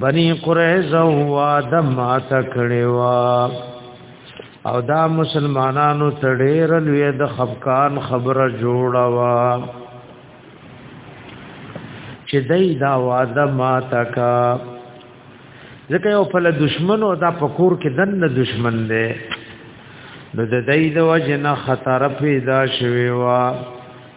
بنی قریظه وا د مات کړي وا او دا مسلمانانو تړیر لوی د خفقان خبره جوړه وا چې دای دا وا د مات کا ځکه یو په دشمن او دا پکور کې دنه دشمن دی نو د دای د وجنه خطر پیدا شوی وا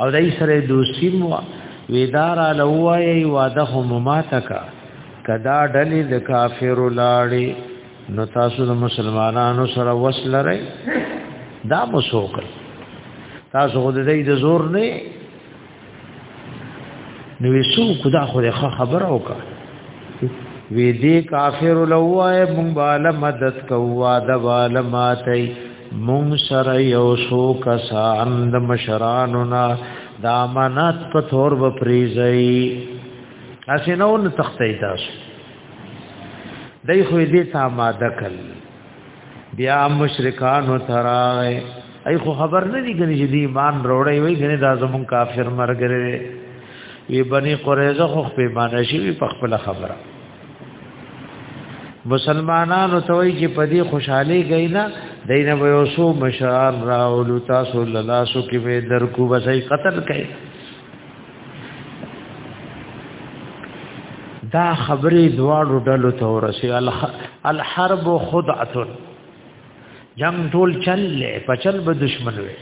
او دای سره دوستی مو ویدار لوای واده هم ماتکا کدا ډلې د کافر لاړې نو تاسو د مسلمانانو سره وصل لرئ دا مو سوکل تاسو خو دې د زور نه نو وسو خدا خو ښه خبر او کا وی دې کافر لوای مونږ بالا مدد کوو دا بالا ماتای مونږ سره یو شو کسان د مشرانو نه د امانت په تور به پریزي اسی نو نه تختې تاسو دای خو دې تا ما دکل بیا مشرکانو ترای ای خو خبر نه دی غنی دې ایمان روړی وای غنی دا زمون کافر مرګره وی بنی قریظه خو په ایمان شي په خپل خبره مسلمانانو ته وی چې په دې خوشحالي گئی نه دینه به اوسو مشار راول تاسو الله سو کې به درکو بسای قتل کړي دا خبرې دواړو ډلو ته ورسي الحرب خدعه جنگ ټول چل لې په چل به دشمن وي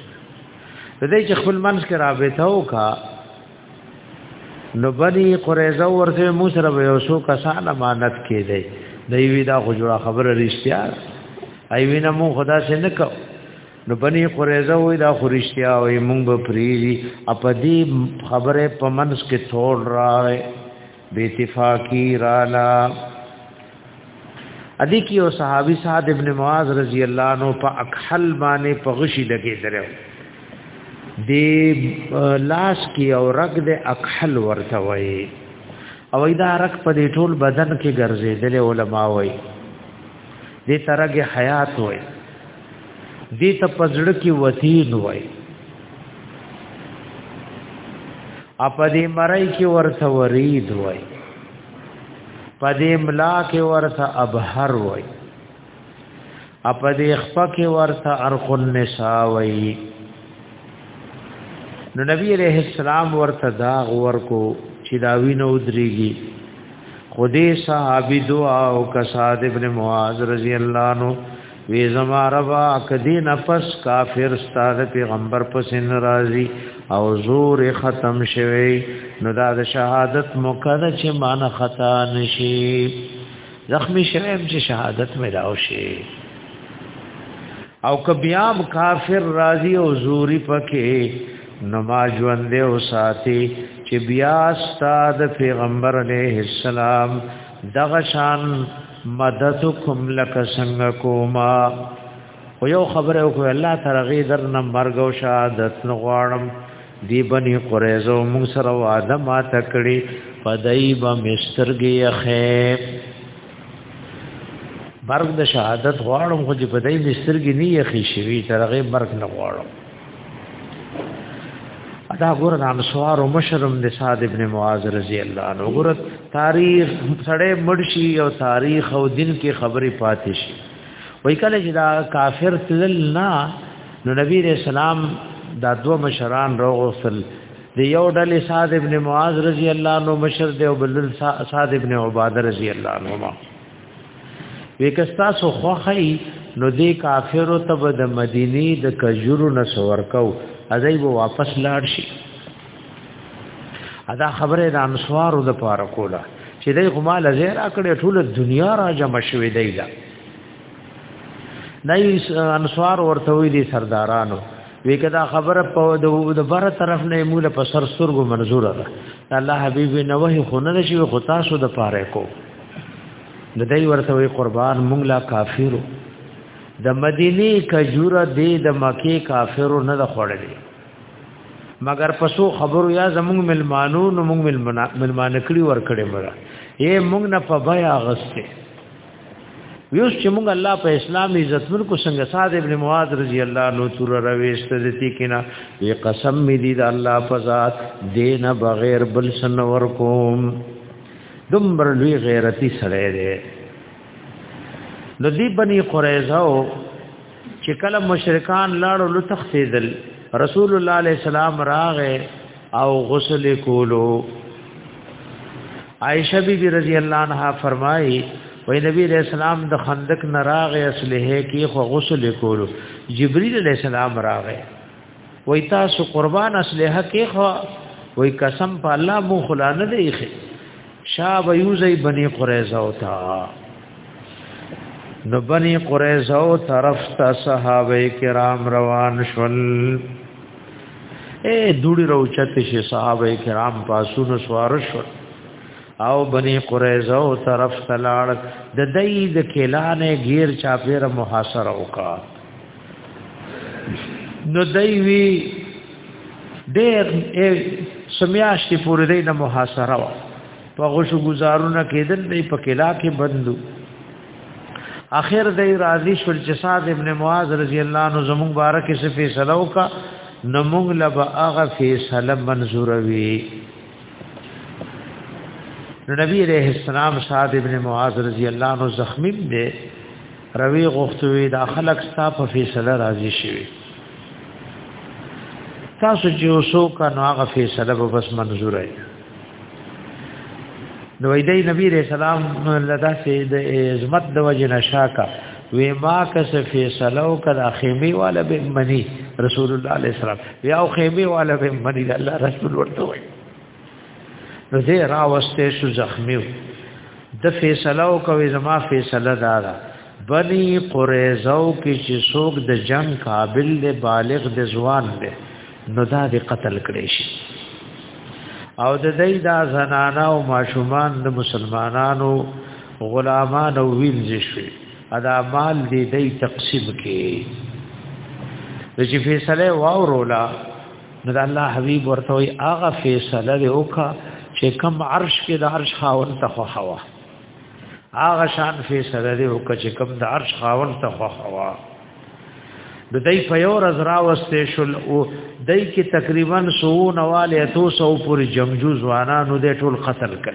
د دې چې خپل منځ کې رابطه وکړه نو بني قریظه ورته مو سره به یو څو کسان امانت کېدی دی وی دا خو جوړه خبره رښتیا ای وینا مو خدا سے نه کو نو بني قریظه وی دا خو رښتیا وی مونږ به پریری اپدی خبره پمنس کې تھوړ راغې بے اتفاقی رالا ادي کې او صحابي سعد ابن معاذ رضی الله عنه په اکحل باندې په غشي لګې درو دی لاس کې او رګ د اکحل ورته وای او دا رګ په دې ټول بدن کې ګرځېدل علما وای دې ترګه حیات وای دې ته پزړه کې وتیل وای اپا دې مړی کې ورته ورید وای پدې ملا کې ورته ابهر وای اپا دې خپه کې ورته ارخ النساء وای نو نبی عليه السلام ورته دا غور کو چې دا وینو دريږي خدای صحابي دعا او کساد ابن معاذ رضی الله عنه وی زما ربا کدی نفس کافر ستاد پیغمبر پس ناراضی او زور ختم شوی نو دا د شهادت مقدر چې مان خطا نشي زخمی شوم چې شهادت مې راوشي او کبیام کافر راضی او زوري پکې نماز ژوند او ساتي چې بیا ستاد پیغمبر علیه السلام دغه شان مدد کوم لکه څنګه کوما او یو خبره او الله ترغی در نه مرګ او شهادت نه غواړم دی بنی قریزو موږ سره وعده ما تکړی پدای به مسترګی خیب برګ د شهادت غواړم خو دې پدای مسترګی نه یخی شوی ترغی مرګ نه غواړم دا ګور د انصار مشرم د صاد ابن معاذ رضی الله عنه ګور تاریخ سړې مرشي او تاریخ او دین کې خبرې پاتې شي وای کله چې دا کافر تل نه نو نبی رسول الله دا دو مشران روغسل د یو ډلې صاد ابن معاذ رضی الله عنه مشر دی او بل صاد ابن عباده رضی الله عنه وکستا سو خوخی نو دی کافر ته د مدینه د کجورو نسور کو ازای وو واپس لاړ شي ادا خبره د انصارو د پاره کوله چې دای خو مال زیر اکړې ټول دنیا را جمع شوې دی دا دای انصار ورته وی دي سردارانو وی کدا خبره په د بره طرف نه مولا په سر سرګو منزور ده الله حبیب نوې خو نه شي خو تاسو د پاره کو د دای ورته وی قربان مونږ لا کافرو د مدینه کجوره دی د مکه کافرو نه د خړلې مگر پسو خبرو یا زمونږ ملمانو نو مونږ ملمان کړي ور کړې مړه یې مونږ نه په بیا غسته ویوس چې مونږ الله په اسلام عزت ورکو څنګه صاد ابن معاذ رضی الله عنه تور رويست دي کینا وی قسم می دي د الله فزاد دین بغیر بل سن ورکوم دمر لوی غیرتی سره دی نو دی بنی قریظه چې کله مشرکان لاړو لو تختیدل رسول الله علیه السلام راغه او غسل کولو عائشہ بی بی رضی اللہ عنہ فرمائی وی نبی علیہ السلام د خندق نراغ اسلحه کی خو غسل کولو جبرئیل علیہ السلام راغه وای تاسو قربان اسلحه کې خو وای قسم په الله مو خلا نه دی خې شاب یوزی بنی قریظه او تا نو بنی قریظه او طرف ته صحابه کرام روان شول اے دوړي روچت شي صحابه کرام پاسونو سوار شول او بنی قریظه او طرف ته لاړ د دې د کلانې غیر چاپیر محاصره وکړه نو دوی ډېر سمیاشتې پورې دی نه محاصره و په غشو گزارونه کېدل دی په کلا کې بندو اخر دی راضی شول چې صاد ابن معاذ رضی الله عنه زموږ بارک څه فیصله وکا نموږ لب هغه فیصله منزور وی نبی علیہ السلام صاد ابن معاذ رضی الله عنه زخمی دی روي غوښتوي دا خلک ستا په فیصله راضي شي تاسو چې اوسو کنو هغه فیصله به بس منزور وي نو ایدای نبی رسول الله لدا سي د عظمت د وجه نشاکا وی ما کس فیصله او کدا خیمه والا به منی رسول الله علیه السلام یا خیمه والا به منی الله رسول ورته وي نو زه راوسته شو زخمیو د فیصله او کوي زما فیصله دارا بني قریزو کې چې څوک د جنگ قابل دی بالغ د ځوان دی نو دا د قتل کړي شي او د دې دا زنانا او ماشومان د مسلمانانو غلامان او وینځ شي ادا مال دې دې تقسیم کې چې فیصله واورولا نو د الله حبيب ورته وي هغه فیصله دی وکا چې کم عرش کې د عرش خاون ته خو هوا هغه شان فیصله دی وکا چې کم د عرش خاون ته خو هوا د دای په یو ورځ راوستې شول او دای کې تقریبا 100 نواله 200 پورې جنگجو ځوانانو د ټول قتل کړ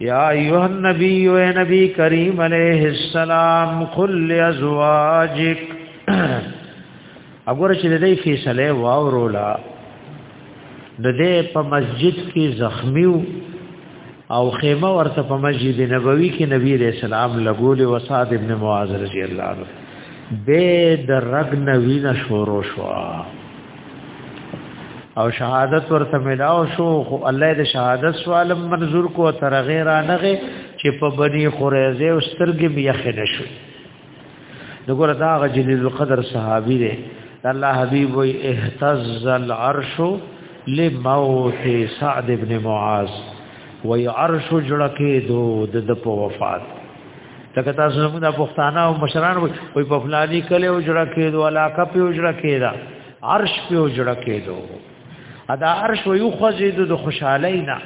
یا ایها النبی و نبی کریم علیہ السلام قل ازواجک اگر چې د دې فیصله واورولا د دې په مسجد کې زخمی او خیمه ورته په مسجد نبوي کې نبی رسول الله لګول او صاد ابن معاذ رضی الله عنه به د رغ نوی نشورو شو او شهادت ورته ملاو شو خو الله د شهادت سوال منظور کو تر غیر انغه چې په بني قریظه او سترګې بیا خنه شو دغه دا غ جلیل القدر صحابي دی الله حبیب وی اهتز العرش لموت سعد ابن معاذ وی عرش جړکه دو د په وفات لکه تاسو زموږ د پښتانه او مشران وي په فلاني کله او جوړه کېدو علاقه په او جوړه کېدا عرش په او جوړه کېدو ادا عرش و یو خزید د خوشحالي نه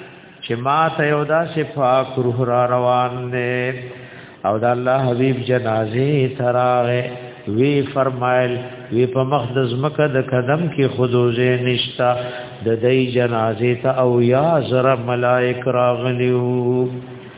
چې ما ته یو داسې پاک روح را روان نه او د الله حبیب جنازه تراغه وی فرمایل وی په مقدس مکه د قدم کې خدوزه نشتا د دې جنازه ته او یا زر ملائک راغلیو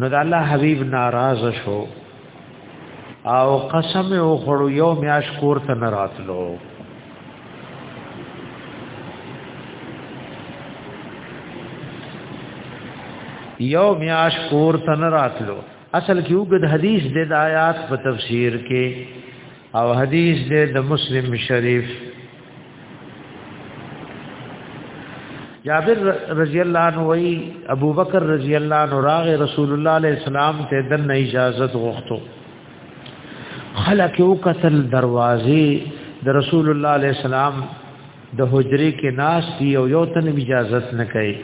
نو د الله حبيب ناراض شو او قسم او خړو یو میاش کور ته نه راتلو یو میاش کور ته نه راتلو اصل کې وګد حدیث د آیات په تفسیر کې او حدیث دې د مسلم شریف جابر رضی الله عنه وی ابو بکر رضی الله عنه راغ رسول الله علیه السلام ته د نه اجازه غوښتو خلک یو قتل دروازې د رسول الله علیه السلام د حجره کې ناس دی او یو تن اجازه نه کوي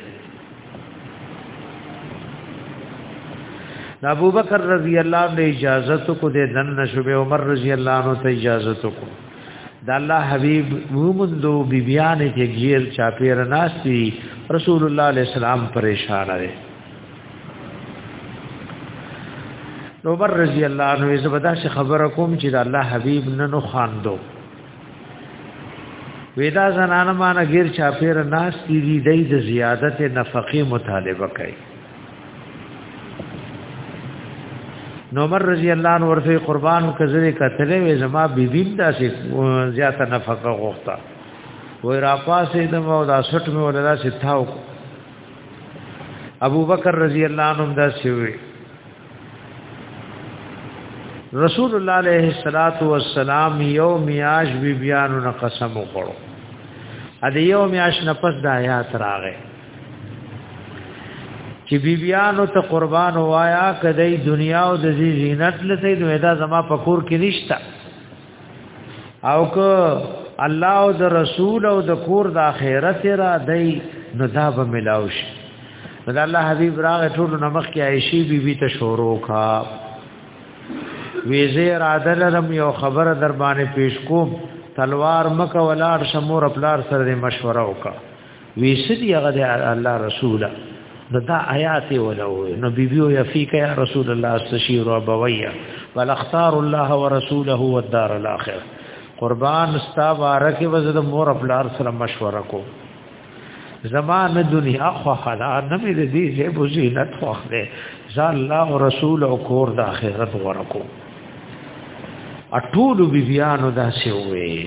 د ابو بکر رضی الله عنه اجازه کو د دن نشبه عمر رضی الله عنه ته اجازه کو د الله حبیب مومندو بیبیان کې غیر چاپیر ناس دی رسول الله علیه السلام پریشان دی عمر رضی الله عنه زبدا خبر کوم چې د الله حبیب نن خواندو ودا زنانه مان غیر چاپیر ناس دی دی دی د زیادت نفقه مطالبه کوي نومر رضی الله عنه ورته قربان کزره کتلې وې زما بیبیم داسې زیات نفقه غوښتا وې را پاسې د مو دا سټ مې ولدا سي تھاو ابو بکر رضی الله عنه دا سی وی رسول الله عليه الصلاه والسلام یو میاش بی بیانو نه قسم وکړو ا دې یو میاش نه پس د آیات راغې چې بی بیانو ته قربان وایا کدی دنیا او د زینت لته دوی دا زما پکور کې نشتا او که الله او د رسول او د کور د اخرت را دی نو دا به ملاو شي نو دا الله حبيب راغ ټول نمخ کې عائشي بي بي ته شورو کا ویزه را دلرم یو خبر در باندې پیش کوم تلوار مکه ولار شمور خپلار سره مشوره وکړه وی سدی هغه د الله رسول نو دا آیات ولوي نو بیبیو یفیک یا رسول الله استشیر او بویا بل اختار الله ورسوله والدار الاخر قربان استا بارک وزد مور خپلار سره مشوره کو زمان دنیا خو خلا نه مې دې زه بو زینت خو خله ځان الله او رسول او کور د اخرت ورکو اټول بیبیانو دا سی وې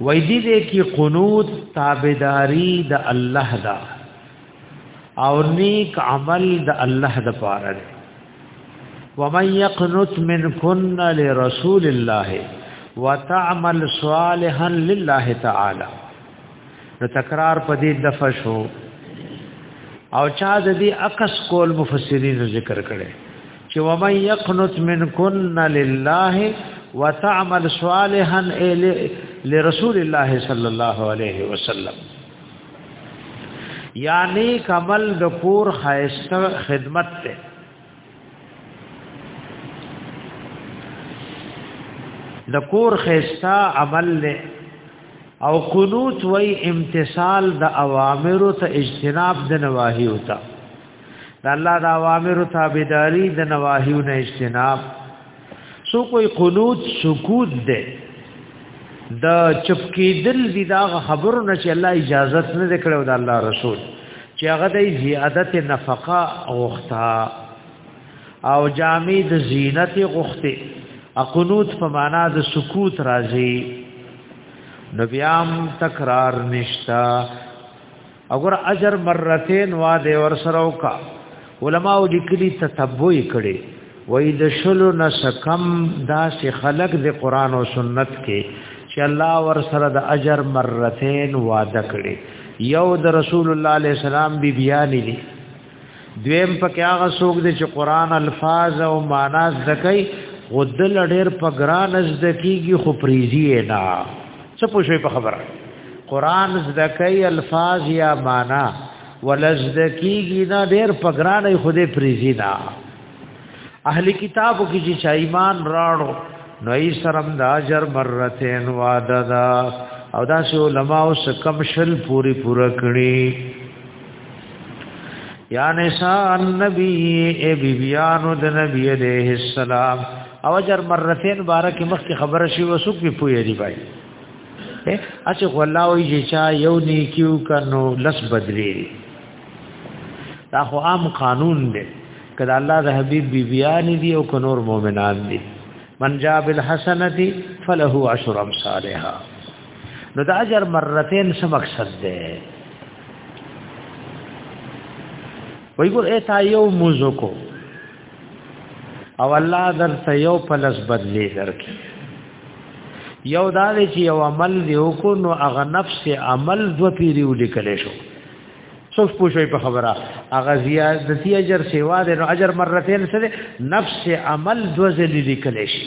وای دې دې کې قنوت تابعداري د الله دا او نیک عمل د الله د پاره دی ومن يقنت منكن لرسول الله وتعمل صالحا لله تعالی نو تکرار په دې دفع شو او چا د دې عکس کول مفسرین ذکر کړي چې و من یقنت منکن لله وتعمل صالحا لرسول الله صلی الله علیه وسلم یعنی کمل د کور خیسته خدمت ته د کور خيستا عمل له او قنوت وای امتثال د اوامر ته اجتناب د نواهی وتا د الله د اوامر تابعداري د نواهیو نه اجتناب سو کوئی قنوت سکوت ده د چپکیدل دی دا خبر نه چې الله اجازت نه کړو د الله رسول چې هغه د زیادت نفقه غوښتا او جامع د زینت غوښته اقنوت په معنا د سکوت راځي نبیام تکرار نشتا اگر اجر مرتين وا دې ور سره وکا علما او لیکلي تتبع کړي وای د شلو نس کم داسې خلق د قران او سنت کې چې الله ور سره د اجر مرتين وعده کړي یو د رسول الله عليه السلام بی بیان دي دویم په کې هغه څوک دی چې قران الفاظ او معنا زکای غدل ډېر په ګران زدکیږي خو پریزی نه څه پوښي په خبره قران زدکای الفاظ یا معنا ولزدکیږي نه ډېر په ګران خو دې پریزی نه اهلی کتابو کې چې ایمان راړو نو ای سرم دا اجر مرتين وعده دا او دا سه علماء سکم شل پوری پورا کړی یا نساء النبی ای بیبیانو د نبی علیہ السلام او جر مرتين بارک مخ کی خبره شی وسوک په پوی دی بای اچھا والله وی چې چا یو نیکیو کنو لس بدلی دا خو عام قانون دی کله الله د حبیب بیبیان دی او کنور مؤمنان دی من جاء بالحسنه فله عشر امثالها نو د اجر مرتين څه مقصد ده وای ګور اتا یو موزو کو او الله در ته یو پلس بدلی درکې یو دا دی چې یو عمل دی وکړو نو هغه نفس عمل دو پیری ولیکل شو څوک پوښوي په خبره هغه زیادتی اجر سیوا دی نو اجر مرتين سره نفس عمل دو ځلې لیکل شي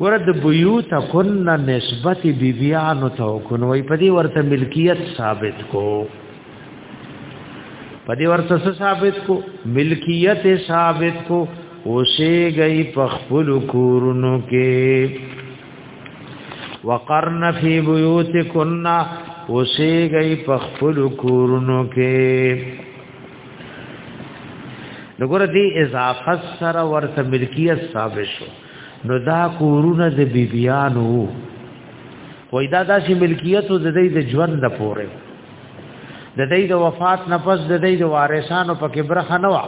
ورد بیوت کن نسبت بیبیانو ته کن وای په دې ورته ملکیت ثابت کو په دې ورته ثابت کو ملکیت ثابت کو اوسه گئی پخپل کورونو کې وقرن فی بیوتکن اوسه گئی پخپل کورونو کې نګور دی اضافه سره ورته ملکیت ثابت شو نو دا کورونه د بیبیانو وای دا داسې ملکیت د دې د ژوند د پوره د دې د وفات نه پس د دې د وارثانو په کې برخه نه و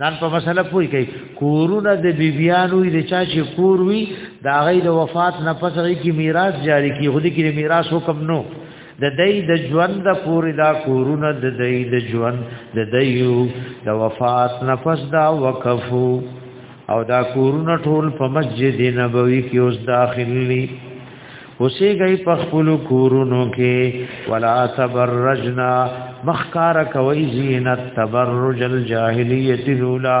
ځان په مسله پوي کوي کورونه د بیبیانو د چا چې کور وي دا غي د وفات نه پس غي کې میراث جاری کی خودي کې میراث حکم نو د دای د ژوند پورې دا کورونه د دای د ژوند د دایو د وفات نفس دا وقفو او دا کورونه ټول په مسجد نبوي کې اوس داخلي اوسې گئی په خپل کورونو کې ولا تبرجنا مخکار کوي زینت تبرج الجاهلیت الاولى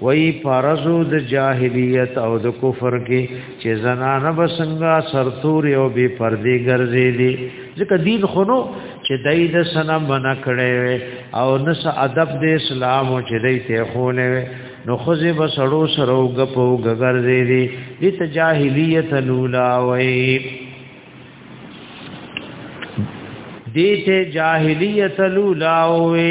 وای پارزو د جاهلیت او د کفر کې چې زنانه بسنګا سرتور او بے پردې ګرځې دي ځکه دین خونو چې دای د سنم بنا کړي او نس ادب د اسلام او چې دای ته خونه وي نو خزه بسړو سره غپو ګرځې دي د جاهلیت لولا وای دیته جاهلیت لولا وای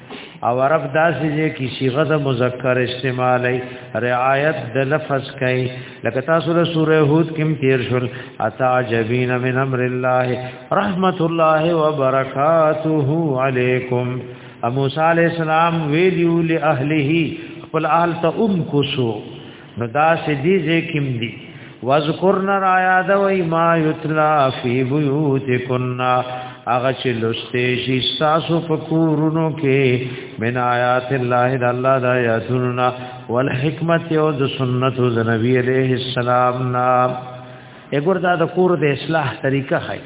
او عرب داسې دي کې صيغه د مذکر استعمالي رعایت د لفظ کوي لکه تاسو له سوره هود کې تیر شول اتا جبین من امر الله رحمت الله وبرکاته علیکم موسی علی السلام ویلو له اهله خپل اهل ته ام کوسو نو دا سدي زکم دي واذکرنا را یاد وای ما یتلا فی بیوتکنا هغه چې لسته شي تاسو په کورونو کې من آیات الله د الله د آیاتنا والحکمت او د سنت د نبی علیہ السلام نا اګور دا د کور د اصلاح طریقه خای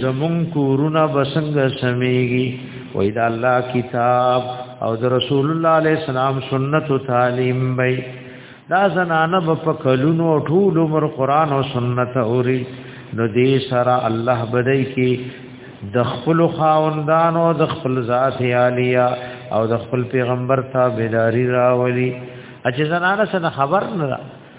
زمون کورونه بسنګ سميږي وای دا الله کتاب او د رسول الله عليه السلام سنت او تعلیم وای دا زنانه په کلونو ټول عمر قران او سنت اوري نو دې سره الله بدای کی د خپل خاوندان او د خپل ذات عالیا او د خپل پیغمبر تابعداري راولي اچ زنانه سره خبر نه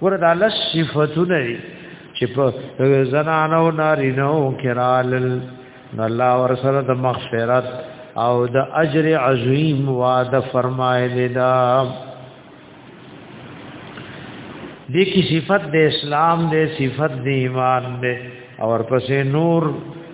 ګوره دا لس صفاتونه دي چې په زنانو نارینو کې رالل نو الله ورسره د مغفرت او د اجر عظیم وعده فرمایلی دا دې کی صفت د اسلام دې صفت د ایمان دې او ورپسې نور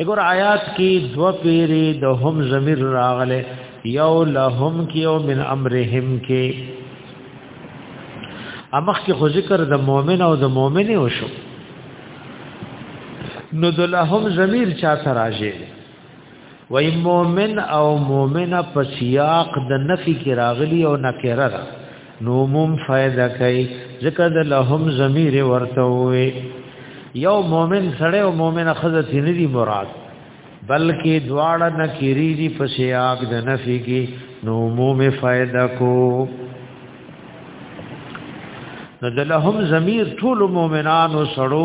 اګور آیات کې دو پیری د هم ضمیر راغله یو لهم کې او من امرهم کې امخ کې خو ذکر د مؤمن او د مؤمنه وشو نو د لهم ضمیر چا تراجه وای مؤمن او مؤمنه په سیاق د نفي کې راغلی او نکره را نو موم فائدہ کوي ځکه د لهم ضمیر ورته وي یو مؤمن سره او مؤمنه خزه نه دي مراد بلکې دواړه نکری دي په سیاق د نفي کې نو موم فائدہ کو نو د لهم ضمیر ټول مؤمنانو سره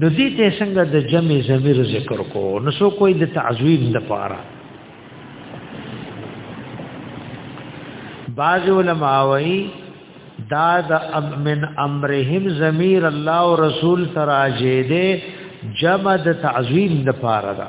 نو دې ته څنګه د جمع ضمیر ذکر کو نو سو کوئی د تعظیم د پاره بعض علماء وی دا د من امرهم ضمیر الله او رسول تراجه دې جمع د تعظیم د پاره ده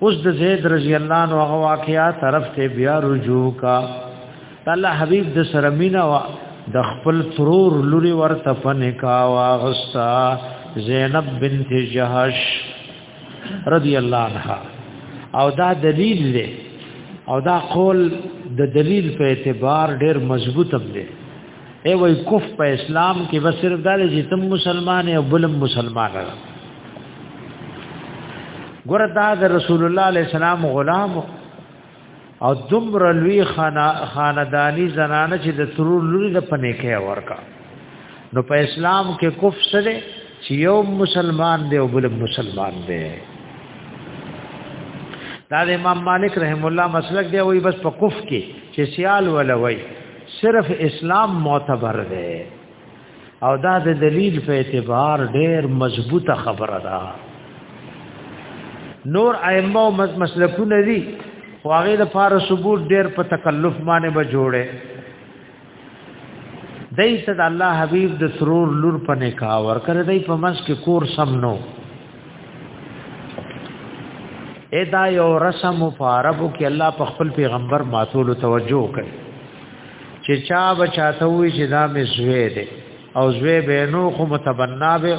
اوس د زید رضی الله عنه هغه واقعیا طرف ته بیا رجوع کا الله حبیب د سره مینا وا د خپل ترور لوري ورته فنکا واغستا زینب بنت جهش رضی الله عنها او دا دلیل دی او دا قول د دلیل په اعتبار ډیر مضبوط دی ای وای کف په اسلام کې بس صرف دا چې تم مسلمان او بلم مسلمان را ګور دا د رسول الله علیه السلام غلام او دمر لوی خانا خاندانی زنانه چې د ترور لوري د پنه کې ورکا نو په اسلام کې کف سره چې یو مسلمان دی او بل مسلمان دی دا د امام مالک رحم الله مسلک دی وای بس په کف کې چې سیال ولوي صرف اسلام معتبر دی او دا د دلیل په اعتبار ډېر مضبوطه خبره ده نور ائمه او مسلکونه دي خو هغه د فار ثبوت ډېر په تکلف باندې به جوړه دای ته د الله حبیب د سرور لور په نکاح ورکړ دای په مس کې کور سم نو ادا یو رسم فاربو کې الله په خپل پیغمبر ماتول توجه کړي چې چا بچاته وي چې دا مې زوی دی او زوی به نو خو متبنا به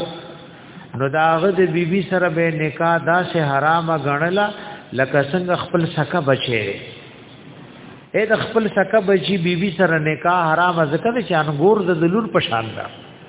نو دا غد بی بی سره به نکاح دا سه حرام غنلا لکه څنګه خپل سکه بچي اې د خپل سکه بچي بی بی سره نکاح حرام ځکه چې انګور د دلور پشان ده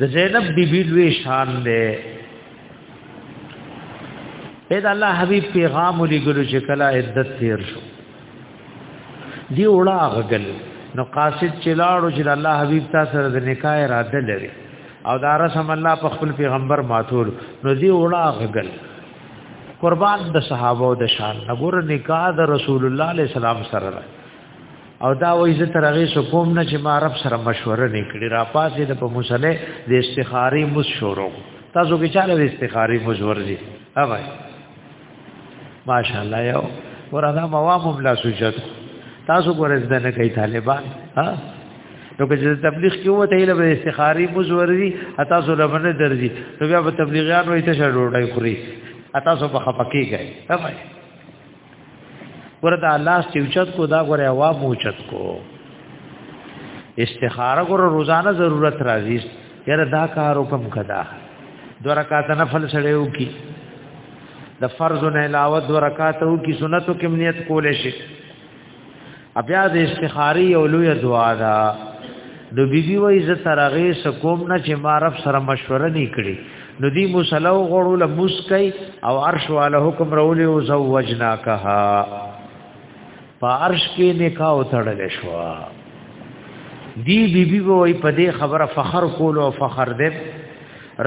د زینب بی بی لوی شان دی اې دا الله حبیب پیغام ولګلو چې کله عدت تیر شو دی وړا غل نو قاصد چې لاړو چې الله حبیب تاسو سره د نکاح اراده لري او دا رسم الله په خپل پیغمبر ماتول نو دی وړا غل قربان د صحابه او د شان نګور نکاح د رسول الله علیه السلام سره او دا وایي زه تر هغه سو کوم نه چې ما رب سره مشوره نکړي را پاسې د په مصلی د استخاري مز شروع تاسو کې چاله د استخاري مز ورځي اوبای ماشاءالله یو وردا موامم لا سجد تاسو ګورز دنه کوي طالبان ها نو که چې تبلیغ کې وته ایله به استخاري مز ورځي اتا سو لبنه درځي نو بیا په تبلیغیان وایي ته شړوړای خوري اتا سو په خپکی گئے اوبای ورته الله سوچت کو دا غره هوا موچت کو استخاره ګور روزانه ضرورت راځي یاره دا کار حکم کدا دو رکعات نفل سړیو کی د فرض نه علاوه دو رکعاتو کی سنتو کې نیت کولې شي بیا د استخاری یو لوی دعا ده نو بیبي وای ز ترغه سکوم نه چې ما رب سره مشوره نکړي نو دی مصلو غړو له مسکای او عرش والا حکم رولې او زوجنا کها په عرش کې نکاح وتړل شو دی بیبي وای په دې خبره فخر کول او فخر دې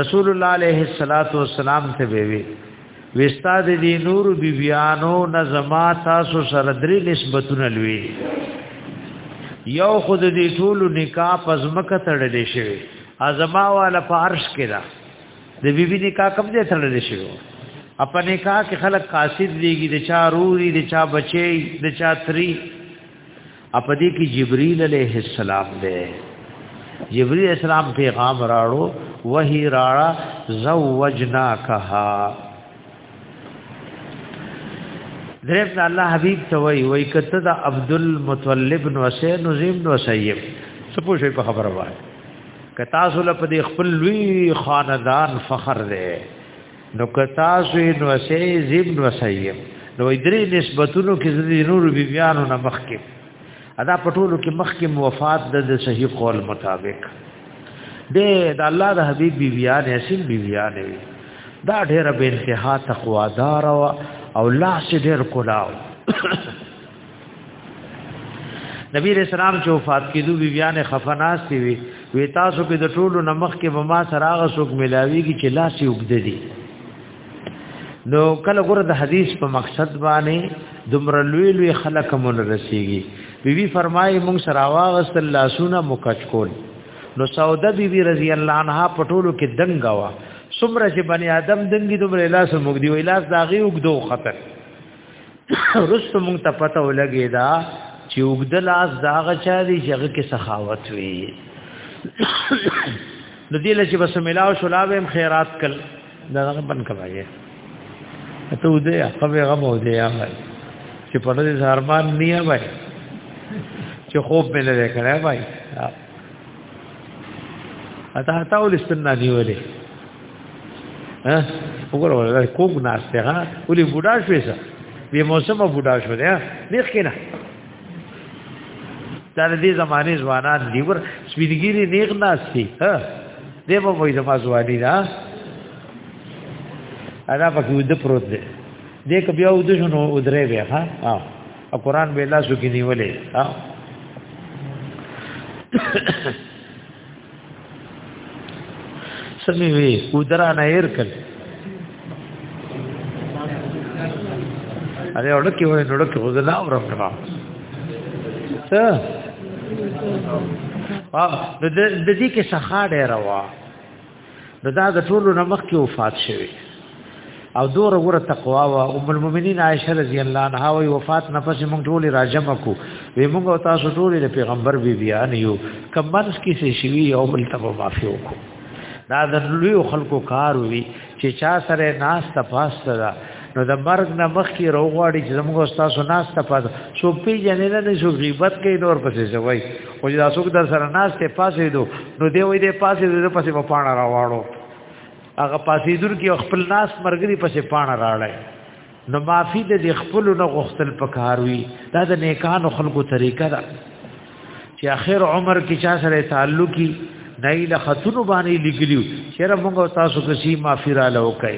رسول الله عليه الصلاه والسلام ته وی وستا د دې نور بیبیانو نظما تاسو سره درې نسبتونه لوي یو خود دې ټول نکاح پزمکه تړلې شوی ازما والا په عرش کې دا د بیبي نکاح کوم دې تړلې شوی اپ نکاح کې خلک قاصد دیږي د چا روري د چا بچي د چا تری اپدې کې جبريل عليه السلام دی جبريل اسلام پیغام راړو وਹੀ راړه زوجنا کها دریم دا الله حبیب ته وای وای کته دا عبد المطلب نو سه نظیم نو سیب څه پوښي په خبره وای کتا سول په دې خپل لوی خاندان فخر دی نو کتا سو نو سي زم نو سيم نو درې نسبتونو کې زدي نور بي بيانو نه مخ کې ادا پټولو کې مخ کې موافات د صحیح قول مطابق دې د الله د حبيب بي بيان اسیم بي بيان وي دا ډېر به انتها تقوا دار او لا سي ډېر کولاو نبی رسول الله چې وفات کیدو بی بیان خفناس دی وی وی تاسو کې د ټولو نمخ کې به ما سره هغه څوک ملاویږي چې لاس یې وګد دي نو کله ګره د حدیث په مقصد باندې دومره لوی لوی خلک مون رسیږي بی بی فرمایي مونږ سره واغست الله سونه مکچ کول نو سوده بی بی رضی الله عنها پټولو کې دنګ وا سمره چې بنی آدم دنګي دومره لاس مګ دی وی لاس داغي وګدو خطر رست مونږ ته پته ولګی دا چې وګد لاس داغه چا دی جګه کې سخاوت وی د دې لچ بس ملاو شلابم خیرات کل دا بن کبایې ته ودې هغه غم ودې یا چې په دې زارمان نیه وای چې خوب مې نه کړای وای اته تا ول استنا نیولې ها وګوره ولا کوګ ناس ته ها ولي بوډا شوې سا به موسمه بوډا شو دی نه خینه دا دې زمانه ځوانان دی ور سپینګيري نیغ ناس دي ها دې په وای زما ځواني دا ادا پکې ود پروت دی دې ک بیا ود شنو ودرې بیا ها او قرآن به لاسو کې نیولې ها سمي وي کودرا نه ایر کړ اره اورل کې وای نو ډکه غوځلا اورم نه څه وا د دې کې سخا ډیر وا نو دا د ټولو نمخ کې وفات شوی او دور ور تقوا او ام المؤمنین عائشه رضی الله عنها وی وفات نفس موږ ټول راجم کو وی موږ تاسو ټول د پیغمبر بی بیان یو کمنس کې سي شوی او بل تبو معافي وکړو دا د لوی خلکو کار وی چې چا سره ناس تفاس سره نو د مرګ نه مخکې روغواړي چې زموږ استاد ناس ته پاز سو پی جنې نه شو غیبت کوي نور پسې ځوي او دا څوک در سره ناس ته پاسې دو نو دی وې دې پاسې دې پسې په پاڼه راواړو هغه پاسې دور کې خپل ناس مرګري پسې پاڼه راړای نو معافي دې خپل نه غختل پکاروي دا د نیکانو خلقو طریقه ده چې اخر عمر کې چا سره تعلقي نه له خاتون باندې لګلیو چیرې موږ تاسو کې سیما فیراله وکړي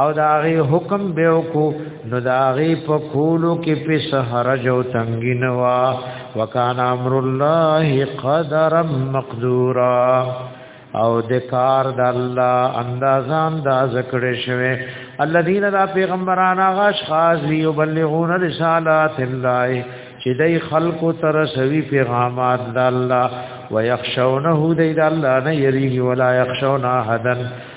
او دا غي حکم به کو نو دا غي په کولو کې په سحر جو تنګي نوا وکانا امر الله قدرا مقدورا او د کار د الله اندازان دا ذکر شوه الذين دا پیغمبران هغه خاص دی یبلغون رسالات الله چې دای خلق تر سوي پیغامات د الله ويخشونه د الله نه یریږي ولا يخشون احدن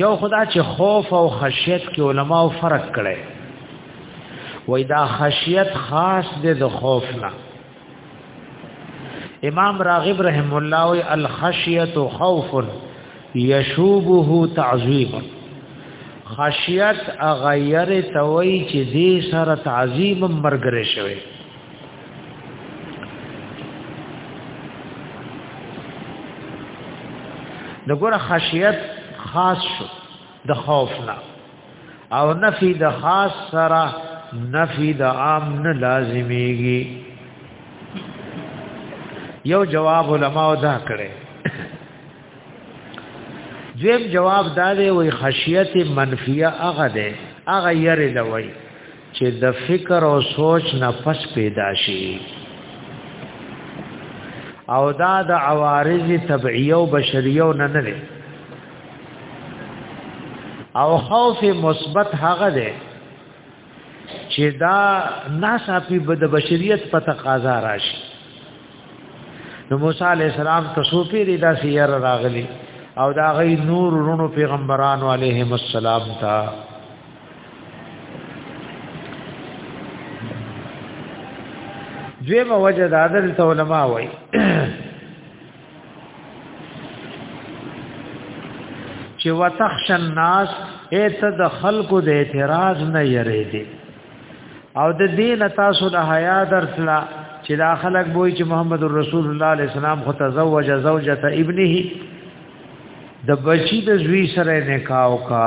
یو خدا چې خوف او خشیت کې علما فرق کړي وای دا خشیت خاص دی د خوف نه امام راغب رحم الله وی الخشیت خوف یشوبه تعظیم خشیت اغیر توي چې دې سره تعظیم مرګره شوی د ګوره خشیت خاص شو د خوف نه او نفی د خاص سره نفی د عام نه لازمیږي یو جواب علما دا کړي دویم جواب دا دی وای خشیت منفیه هغه ده هغه یری لوي چې د فکر او سوچ نه پس پیدا شي او دا د عوارض طبيعيه او بشريه نه نه دي او خوف مثبت هغه دی چې دا ناڅاپي د بشریت په تقاضا راشي نو موسی علی السلام تاسو پیری دا سیر راغلی او دا غي نور رونو پیغمبرانو علیهم السلام تا دوی ما وجه د عدل ته علما وای چې وتخش الناس ایت د خلقو د اعتراض نه یری دي او د دین تاسو د حیا درسلا چې دا خلق بوئی چې محمد رسول الله علیه السلام خو تزوج زوجته ابنه د بچی د زوی سره نکاح وکا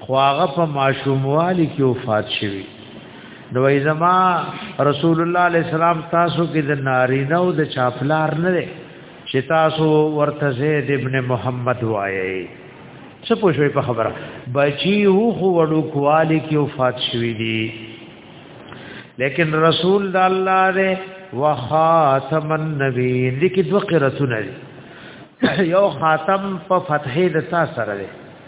خو هغه په ماشوموالي کې وفات شوی نو ای زما رسول الله علیه السلام تاسو کې د نارینه او د چاپلار نه دی چې تاسو ورته زید ابن محمد وایي څه پوښوي په خبره بچی هو خو وړو کوالی کې وفات شوی دی لیکن رسول د الله دی وخاتم النبی لیکي دوه قرتونه یو خاتم په فتحې د سره دی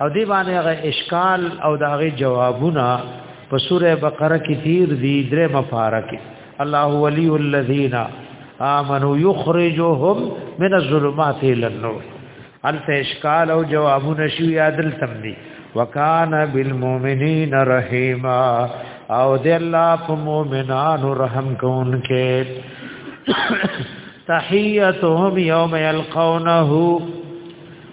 او دی باندې هغه اشکال او د هغه جوابونه په سوره بقره کې تیر دي درې مفارقه الله ولي الذين امنوا يخرجهم من الظلمات الى النور الف اشکال او جوابونه شو یادل تم دي وکانا بالمؤمنین رحیما او د الله په مؤمنانو رحم کوونکې تحیتهم یوم یلقونه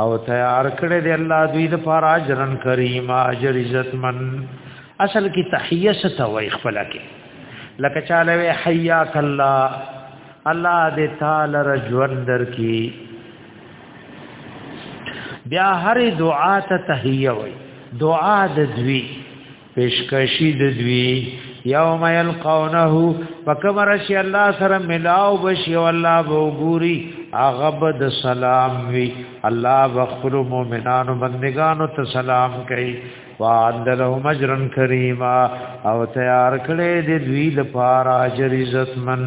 او تیار کړی دی الله دوی د پاره اجرن کریم اجر عزت من اصل کی تحیه ستوي خپل کې لکه چاله وی حیاک الله الله دې تعالی رجوان در کی بیا هر دعا ته تحیه وي دعا د دوی پیشکشی د دوی یوم یلقونه وکمر شی الله سره ملاو بشی او الله وګوري اغب د سلام وی الله وخر مومنان بندگانو ته سلام کوي وعد لهم اجرا کریما او تیار کړي د دوی لپاره اجر عزت من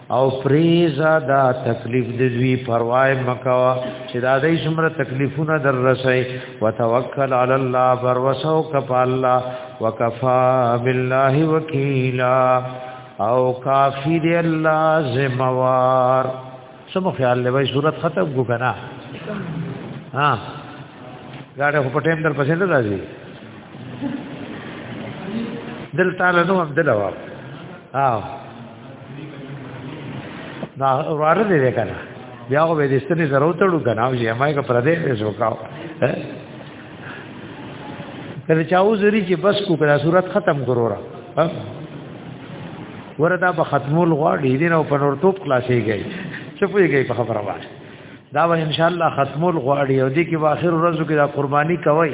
او فریزا دا تکلیف د دوی پروايي مکوا چې دا دای څومره تکلیفونه در رسي وتوکل علی الله بر وسو کف الله وکفا بالله وکیلا او کافی دی الله زموار سم خیال له وای صورت ختم کو کنه ها غاړه په ټیم در پسې نه راځي دل تعالی نو عبد الله ها دا وراره دې ده کنه بیا خو به دې ستنې زرو تړو کنه او یې مایګه پر دې دې زوکاو کله چاو زری چې بس کو کړه صورت ختم کرو را وردا په ختمول غواړي دې نو په نور توپ خلاصي گئی څه پويږي په خبره وایي دا به ان شاء الله ختمول غواړي او دې کې واخر ورځو کې دا قرباني کوي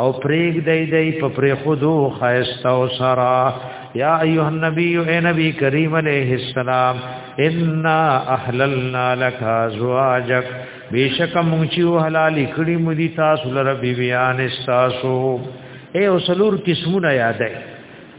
او پریګ دای دای په پری خودو خیستا او سرا یا ایه النبی اے نبی کریم علیہ السلام انا احللنا لك ازواجک بیشک مونږ چې حلال کړي مو دي تاسو لره بیبیان تاسو اے او سلور قسمونه یادای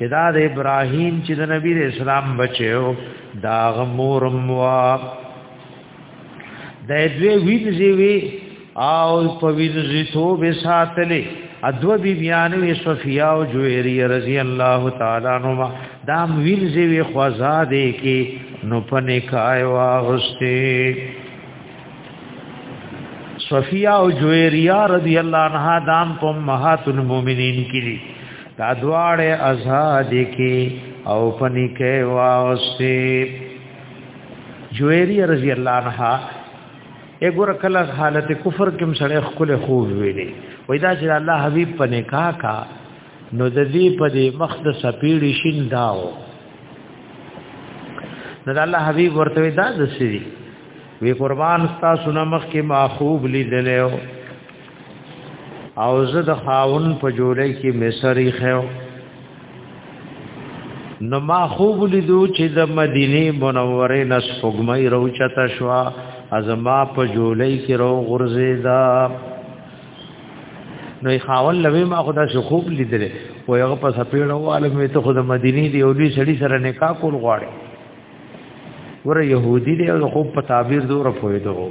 چې دا د ابراهیم چې د نبی اسلام بچو دا غمورم وا د دوی وینځي وی او په وینځي تو به ساتلې ادو بی بیانوی صفیه او جویری رضی الله تعالی عنها دام وینځي وی خوازا دې کې نو پنه کای واغسته صفیه او جویری رضی الله عنها دام په مهات المؤمنین کې دا دواړه آزاد کی او پنی کې واوسته جويري رضی الله عنها اګور کله حالت کفر کې مسړې خپل خوب ویلې وای دا چې الله حبيب پنه کا کا نو د دې په دې مخ د سپیړې شین داو نو الله حبيب ورته دا د سری وی قربان ستا سنا مخ کې ماخوب لیدلې او زه د خاون په جولای کې مصری خو نو ما خوب لیدو چې د مدینه منوره نس فګمای روچتا شوا از ما په جولای کې رو غرزه دا نو خاون لوي ما خدا شو خوب لیدل و یو په سپیړو عالم ته خود مدینه دی او دې سړی سره نکاح کول غواړي ور يهودي دی او خوب په تعبیر دور پوي دوه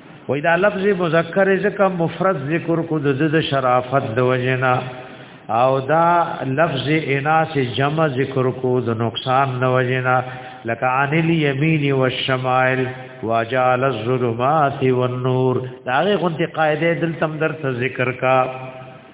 وای دا لفظ مذکر ځکه مفرد ذکر کو د د شرافت د وجنا او دا لفظ اناث جمع ذکر کو د نقصان د وجنا لکه عن الیمین والشمائل وجعل الظلمات والنور دا غي غنتی قاعده دلته در ذکر کا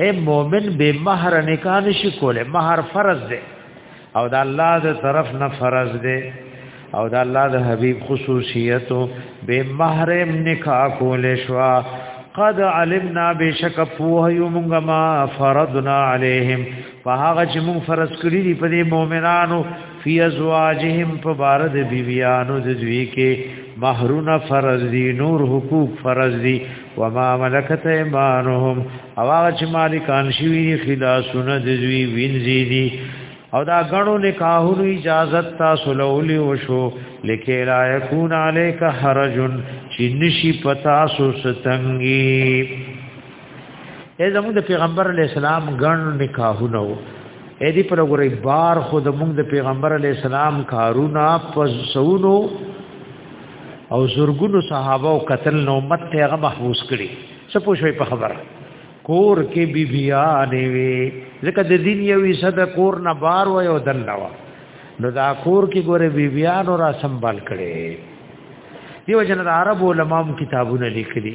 اے مومن به مہر نکاح نشي کوله مہر فرض دی او د الله د طرف نه فرض دی او د الله د حبيب خصوصیت به مہر نکاح کوله شوا قد علمنا بشک پوه یو مونږه ما فرضنا علیهم فهغه چې مونږ فرض کړی دی په دې مؤمنانو فی ازواجهم په بار د بیبیانو د دوی کې مہرونه فرض دي نور حقوق فرض دي وما ملکت ایمانهم او هغه چې مالکان شوی دي خلاصونه د دوی وینځي دي او دا غنو نکاحونو اجازه تاسو لولي وشو لکه لا یکون علیک حرج چې نشي پتا سو ستنګي اے زموږ د پیغمبر علی السلام غن نکاحونه اې دې پر غوري بار خود موږ د پیغمبر علی السلام کارونه پسونو او زورګونو صحابه او قتل نو امت ته هغه محفوظ کړي څه پوښوي په خبره کور کې بی بیا نه وي ځکه د دین یو حصہ د کور نه بار و یو دن نه نو دا کور کې ګوره بی بیا نو را سنبال کړي دیو جن عرب علماء کتابونه لیکلي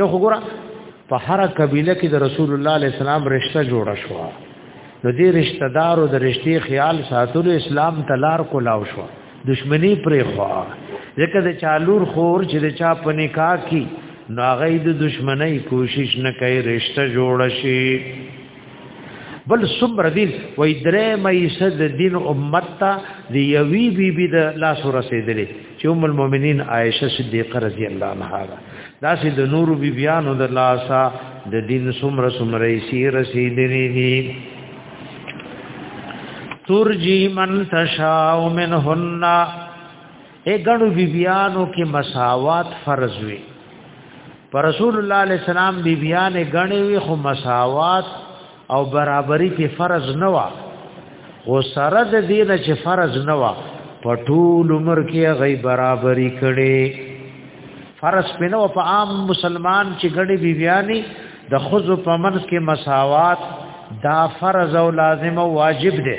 یو خبره په هر قبيله کې د رسول الله عليه السلام رشتہ جوړ شو نو دې رشتہ دار او د رشتې خیال ساتلو اسلام تلار کولاو شو دشمنی پرې خو ځکه د چالور خور چې د چا په نکاح کې نو هغه د دشمنی کوشش نه کوي رشتہ جوړ شي بل صبر دین وې درې مې صد دین امت ته دی یوی بی بی د لاس رسیدلې چې ام المؤمنین عائشه صدیقه رضی الله عنها دا داسې د نورو بی بیانو د لاسا د دین سمر سمرې سی رسیدلې دي ترجی من تشاء منهن اے غنو بی بیانو کې مساوات فرض وي پر رسول الله علیه السلام بی بیان غنې وي خو مساوات او برابرۍ کې فرض نه و خو سره د دې نه چې فرض نه و په ټول عمر کې غي برابرۍ کړي فرض په نو په عام مسلمان چې غړي بیبيانی د خود په منځ کې مساوات دا فرض او لازم او واجب دی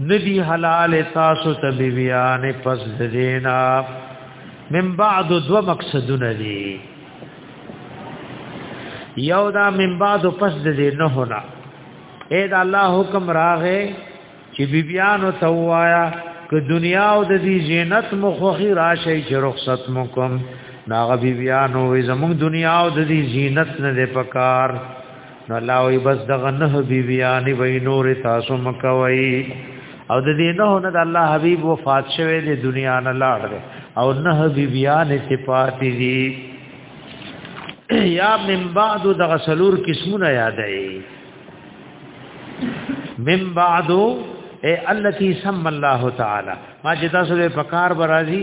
ندی حلال تاسو ته بیان پس دینا من بعد دو مقصدونه دي یو دا من بعد پس دې نه هونا اے دا الله حکم راغې چې بیبیانو ته وایا ک دنیا او د دې زینت مخخي راشي چې رخصت مو کوم ناغه بیبیانو زموږ دنیا او د دې زینت نه پکار نو الله وی بس دغه نه بیبیانی وی نور تاسو مکوي او د دې نه نه د الله حبیب وفات شوه د دنیا نه لاړ او نه بیبیان صفات دي یا من بعد د غسلور قسمونه یادای من بعد اے التي سم الله تعالی ما جدا سره پکار برازي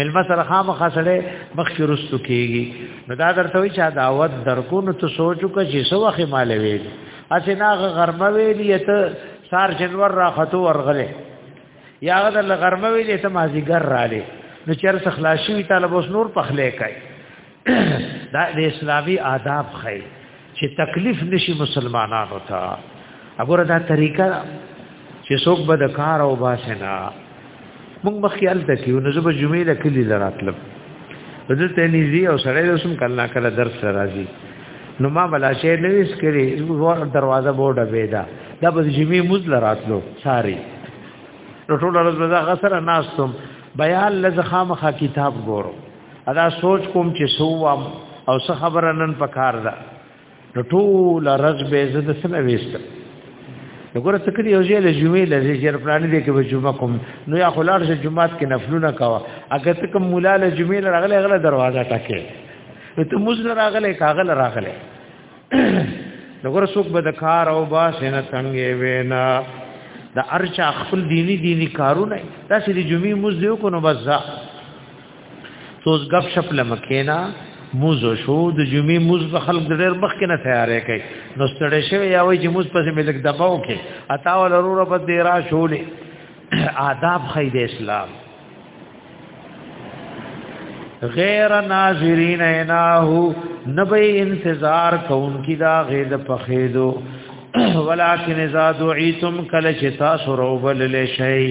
ملما سره خام خسړې مخ شروستو کیږي نو دا درته وی چې دعوت درکو نو ته سوچو که چې سو وخت مال وی اسینا غرمه وی دی ته سار جنور را خطو ورغله یا غد غرمه وی دی ته مازیګر را لې نو چر څخلاشي وی طالب اوس نور پخلې کوي دا د اسلامي آداب خي چې تکلیف نشي مسلمانانو ته وګوره دا طریقه چې څوک به د کار او باسنه موږ مخکې الته کیو نو زب جمعې له کلی لراتل دلته نيزي او سړی رسم کله کله درس راځي نو ما بلا شی نه ویس کړي ور دروازه بورډه بيدا دا به جمعې مز لراتلو ساري ټول ورځ به غسر ناستم بیان لزخامخه کتاب ګورم ادا سوچ کوم چې سوام او څه خبره نن پکار ده نو ټول رز به زده سره وېست وګوره ته کړي یو ځای له جمعې له زیر پلان دی کې به جمعه کوم نو یا خلار چې جمعات کې نفلونه کاوه اګه ته کوم مولا له جمعې له راغله غله دروازه ټکه ته موږ راغله کاغله راغله وګوره څوک به د کار او با سینه څنګه وینا د ارچا خپل دینی دینی کارونه دا چې د جمعې موږ یو کو نو بس سوز غب شپ لمکینا موز شو د جمعې موز په خلق ډېر مخ کې نه تیارې کوي نو ستړې شوی یا وای چې موز پسې ملک دباو کې اتا ول وروره په دې را شولې آداب خې د اسلام غیر ناظرین ایناه نبی انتظار کون کی دا غید پخیدو ولیکن اذا دعیتم کل چتا سروبل لشی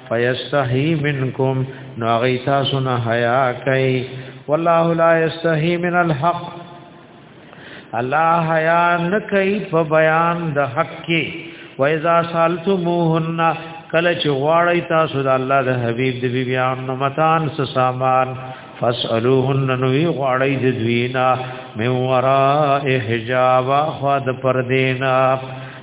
فیستحی منکم نو هغه تاسو نه حیا کوي والله لا یستحی من الحق الله حیا نه کوي په بیان د حق کې و اذا سالتموهن کله چې غواړی تاسو د الله د حبیب د بیبیان نو متان س سامان فاسالوهن نو وی غواړی د دوینا من وراء حجاب خو د پردینا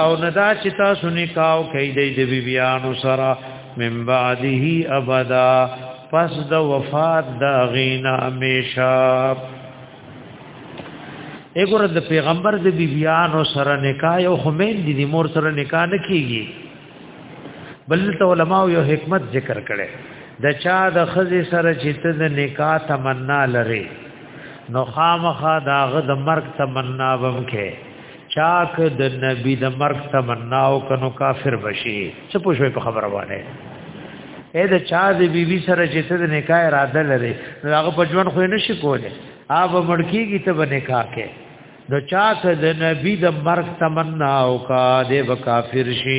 او ندا چې تاسو نکاو کوي د دې بیبيانو سره من بعده ابدا پس د وفات دا غینا همیشه اګوره د پیغمبر د بیبیانو سره نکاح او خمین دي د مور سره نکاح نه کیږي بل ته علما یو حکمت ذکر کړي د چا د خزي سره چې ته د نکاح تمنا لري نو خامخا داغه د مرګ تمنا ومکه چاک د نبی د مرګ تمنا او کنو کافر بشي څه پوښوي په خبره باندې اې د چا د بیبي سره چې ته د نکاح اراده لري نو هغه په ژوند خو نه شي کوله آب مړکیږي ته به نکاح کې نو چاک د نبی د مرګ تمنا او کا د کافر شي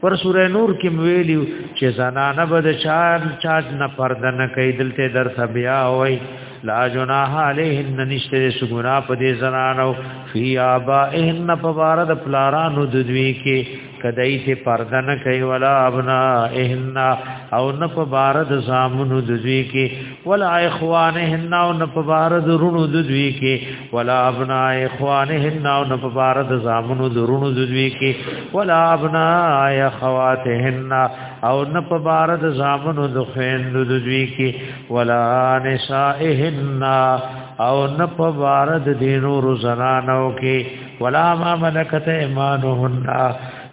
پر سوره نور کې ویلو چې زنانه به د چار چاج نه پرده نه کوي دلته در بیا وای لا جناح علیهن نشته سګنا په دې زنانو فی آبائهن په بار د پلارانو د دوی کې کدی ته پرده نه کوي ولا ابنائهن او نه په بار د زامنو د دوی کې ولا اخوانهن او نه په بار د رونو د دوی کې ولا ابنا اخوانهن او نه په بار د زامنو د رونو د دوی کې ولا ابنا اخواتهن او نه په بار د زامنو د خويندو د دوی کې ولا نسائهن او نه په بار د دینو رزنانو کې ولا ما ملکت ایمانهن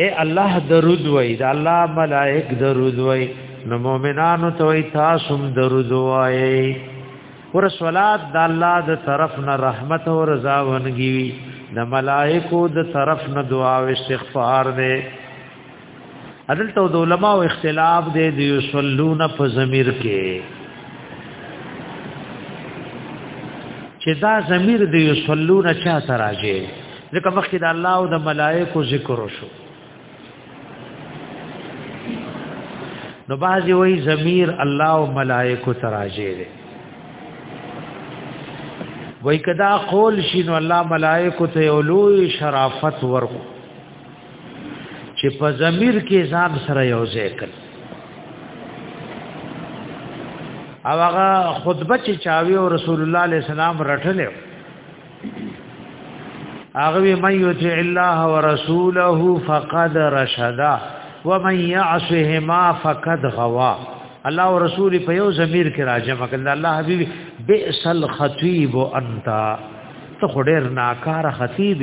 اے الله درود وای دا الله ملائک درود وای نو مؤمنانو ته وای تاسو درود وای ور صلوات د الله د طرف نه رحمت او رضا ونګي د ملائکو د طرف نه دعا او استغفار دی عدل تو د علماء او اختلاف دی د یصلون په ضمیر کې چې دا ضمیر د یصلون چا تراجه ځکه مخکې د الله او د ملائکو ذکر وشو نو بعضی وای ضمیر الله او ملائکو تراجه دی وای کدا قول شینو الله ملائکو ته اولوی شرافت ورکو چې په ضمیر کې ځان سره یو ځای کړ او هغه خطبه چې چاوي او رسول الله علیه السلام رټلې هغه من یطع الله ورسوله فقد رشدا ومن يعصهما فقد غوا الله او رسول په یو ضمیر کې راجم کړه الله حبیب بئس الخطیب انت ته خډیر ناکار خطیب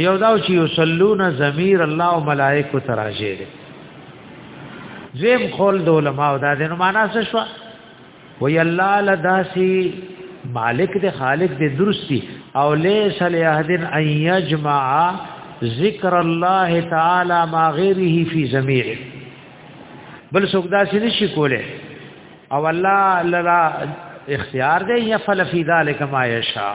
یو داو چې یصلون ضمیر الله او ملائکه تراجه دي زم خول د علماء او د نو معنا څه شو وی الله لداسی مالک د خالق د درستی او لیس لیهدن ان یجمع ذکر الله تعالی ما غیره فی ضمیر بل څوک داسې نشي کوله او الله لرا اختیار دی یا فل فی ذلک ما یشاء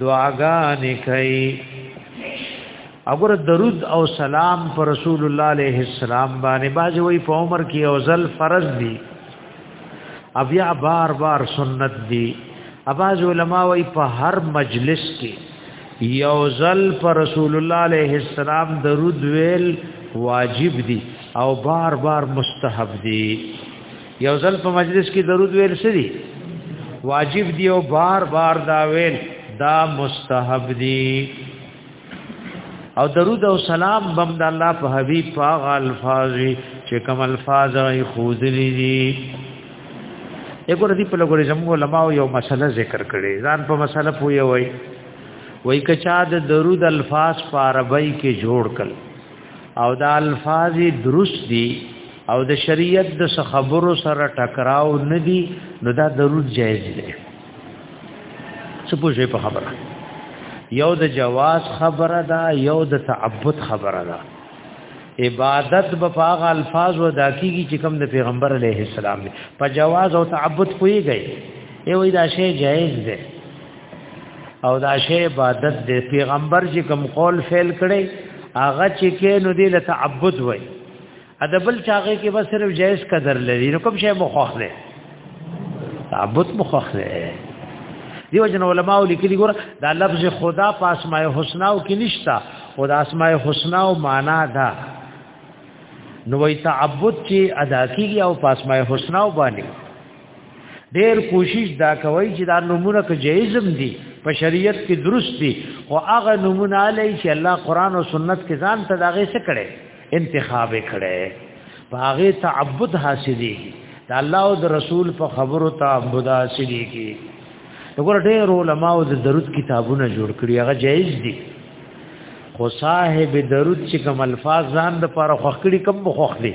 دعاګانې کوي اگر درود او سلام پر رسول الله علیه السلام باندې باج وی په عمر کې او ذل فرض دی بیا بار بار سنت دی اباز علماء وی په هر مجلس کې یو ذل پر رسول الله علیه السلام درود ویل واجب دی او بار بار مستحب دی یو ځل په مجلس کې درود ویل سری واجب دی او بار بار دا ویل دا مستحب دی او درود او سلام بم د الله په حبیب پاغ الفاظ چې کوم الفاظ یې خوذلی دي وګوره دی په لګوري زمو علماء یو مسله ذکر کړي ځان په مسله پوي وای وای کچا د درود الفاظ په عربی کې جوړ کړي او دا الفاظ درست دي او د شریعت د خبرو سره ټکراو نه دي نو دا درود جایز دی څه پوښې په خبره یو د جواز خبره ده یو د تعبد خبره ده عبادت به هغه الفاظ و داکیږي چې کوم د پیغمبر علیه السلام په جواز او تعبد کویږي ای وای دا شی جایز دی او دا شی عبادت دی پیغمبر چې کوم قول فعل کړي هغه چې کې نو دی له تعبد وای ادبل چاغه کې بس صرف جائز قدر لري نو کوم شی مخخ دی تعبد مخخ دی دیو جن علماء لیکلي ګور دا لفظ خدا په اسماء الحسنا او کې نشتا او دا اسماء الحسنا او معنا ده نو وی تعبد چې ادا کیږي او په اسماء الحسنا باندې ډیر کوشش دا کوي چې دا نمونه کې جایزم دي په شریعت کې درست دي او هغه نمونه علی چې الله قران او سنت کې ځان ته داغه څه کړي انتخاب کړي باغه تعبد حاصلې دا الله او د رسول په خبرو تعبد حاصلې کی وګوره ډېر علماء د درود کتابونه جوړ کړي هغه جایز دي خو صاحب درود چې کوم الفاظ ځان د پاره خوخکړي کم بخوخلي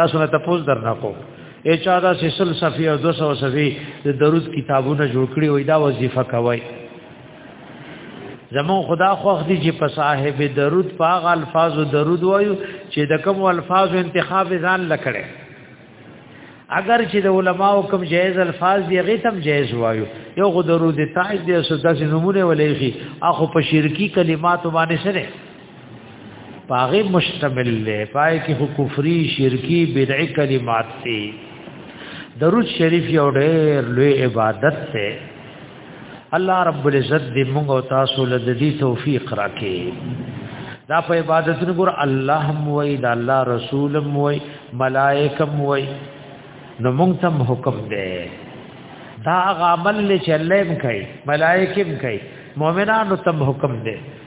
تاسو نه تاسو درنه کوم اچا دا سل صفحه او 200 صفحه د درود کتابونه جوړ کړی وای دا وظیفه کوي زمون خدا خوخ دي چې په صاحب درود پاغ الفاظ درود وایو چې د کوم الفاظ انتخاب ځان لکړي اگر چې د علماو کوم جایز الفاظ دی غي تم جایز وایو یو غو درود تاج دی سو داسې نمونه ولې شي اخو په شرکی کلمات باندې سره پاغه مشتمل له پای کې هو کفري شرکی بدعي کلمات دي درود شریف یو ډېر لوی عبادت دی الله رب العزت دې موږ او تاسو له دې توفیق راکړي دا په عبادت نه ګور الله موي دا الله رسول موي ملائکه موي نو موږ تم حکم دی دا غامل چې الله هم کوي ملائکه هم کوي مؤمنانو تم حکم دی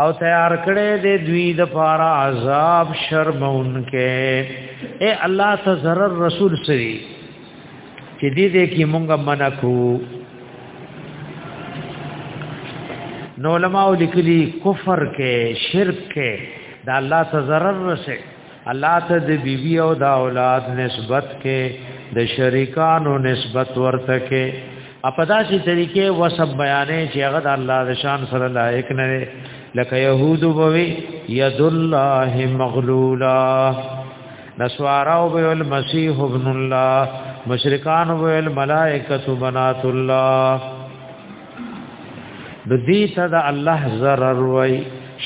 او تیار کړي د دوی د پارا عذاب شرمونکې اے الله ته zarar رسول سری چې دې دې کې مونږه منکو نو علماء لیکلي کفر کې شرک کې دا الله ته zarar رسې الله ته د بیبي او د اولاد نسبت کې د شریکانو نسبت ورته کې اپدا شي طریقې وسب بیانې چې هغه د الله د شان سره لایق نه لري لکه يهود بوي يد الله مغلولا نسوارا او بول مسیح ابن الله مشرکان بول ملائکه بنات الله د دې ته د الله zarar وای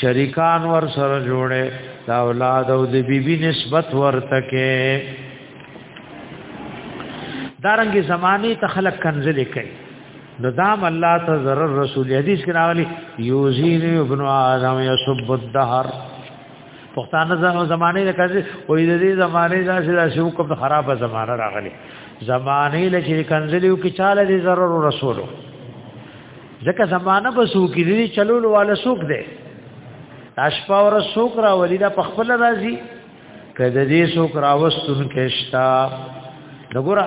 شریکان ور سره جوړه دا اولاد او د بیبي نسبت ورته کې دارنګ زمانه ته خلق کنزل کوي نو دام الله ته zarar رسول حدیث کې راغلي یوزین ابن آدم یسب الدهر پښتانه زمو زمانه له کړي وې د دې زمانه دا چې دا شو کوم خرابه زمانه راغلي زمانه له چې کنځلیو کې چاله دې ضرر رسولو ځکه زمانه به سو کې دې چلول والا سوق دی اشپا ور سوق را ولې دا پخپل راځي کله دې سوق راوستون کې شتا وګوره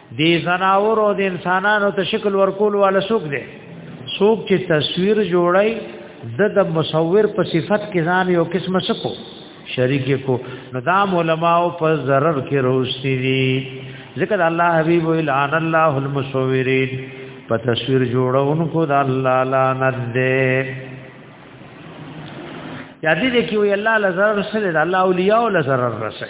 دی زناور او د انسانانو ته شکل ورکول والا سوق دی سوق چې تصویر جوړای د د مصور په صفت کې ځان یو قسم سکو شریک کو ندام علماء په zarar کې روستي دي ذکر الله حبیب الان الله المصورین په تصویر جوړونکو د الله لعنت دی یادې دې کې وی الله لزرر سره د الله اولیاء لزرر رسې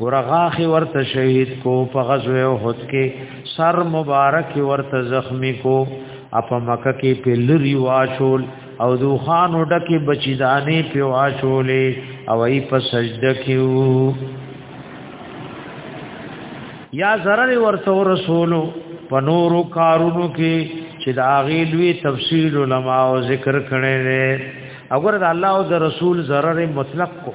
ورغاخي ورته شهید کو په غزوه احد کې سر مبارک ورته زخمی کو اپ مکه کې په لری واشول او دوخان وډکه بچیدانه په واشولې او ای په سجده کېو یا zarar ورته رسولو په نورو کارونو کې چې دا غیلوی تفصیل علما او ذکر کړي نه اگر د الله او د رسول zarar مطلق کو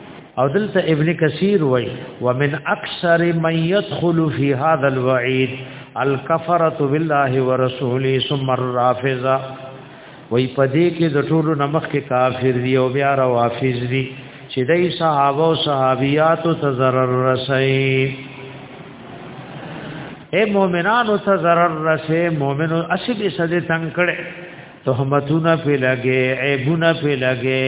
او دلته ابن کثیر وای ومن اکثر من يدخل في هذا الوعيد الكفرة بالله ورسوله ثم الرافضه وای پدې کې د ټولو نمخ کې کافر دی او بیا روافض دی چې دای صحابه او صحابيات ته zarar رسي اے مومنانو ته zarar رسي مومنو اشد سده تنگ کړي تهمتونه په لګي عیبونه په لګي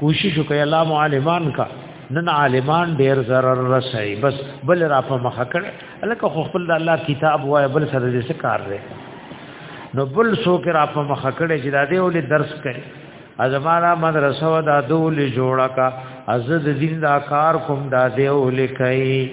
کوشش وکړي الله مو عالمان کا نن عالمان ډیر zarar رسي بس بل را په مخه کړي الکه خو خپل د الله کتاب وای بل سره دې څه کار دی نو بل سو کې را په مخه کړي چې دا دې ولې درس کوي ازمارا مدرسه و دا دول جوړه کا از د دین دا کار کوم دا دې ولې کوي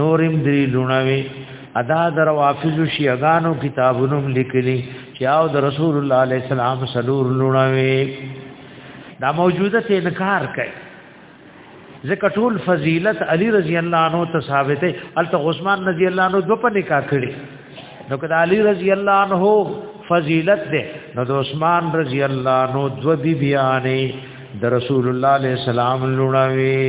نورم دری لونوي ادا در وافز شیعگانو کتابونو لیکلی چې او د رسول الله علیه السلام سلور لونوي دا موجوده ته انکار کوي ځکه ټول فضیلت علی رضی الله عنه ته ثابته الته عثمان رضی الله عنه دو په نکاح کړي نو کله علی رضی الله عنه فضیلت ده نو د عثمان رضی الله عنه دو بی بیانې د رسول الله علیه السلام لونوي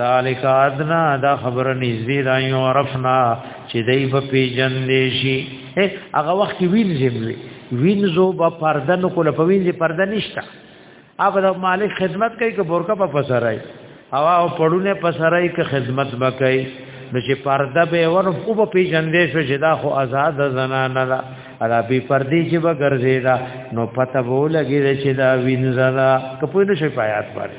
ذالک ادنا دا خبره نږدې دا یو عرفنا چې دای په پیجن دی شي هغه وخت کې وینځي وینځو په پرده نو کول په وینځي پرده نشتا اپ د مالک خدمت کوي که بورکا په پسرای او او پړونه پسرای که خدمت وکړي نو چې پرده به ور او په پیجن دی شو چې دا خو آزاد زنانه ده ادا په پردي چې وګرځي دا نو پته وو لګي چې دا وینځه دا کپوینه شي پایات باندې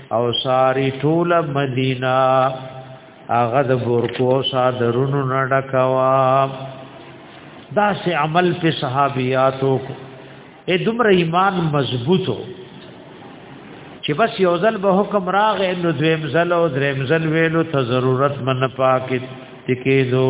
او ساری ټول مدینه هغه د ګورکو صادرونو نه ډکوا دا سه عمل په صحابياتو کو اے دمر ایمان مضبوطو چې بس یو ځل به حکم راغې نو دویم ځل او دریم ځل ویلو ته ضرورت من پاکت تکې دو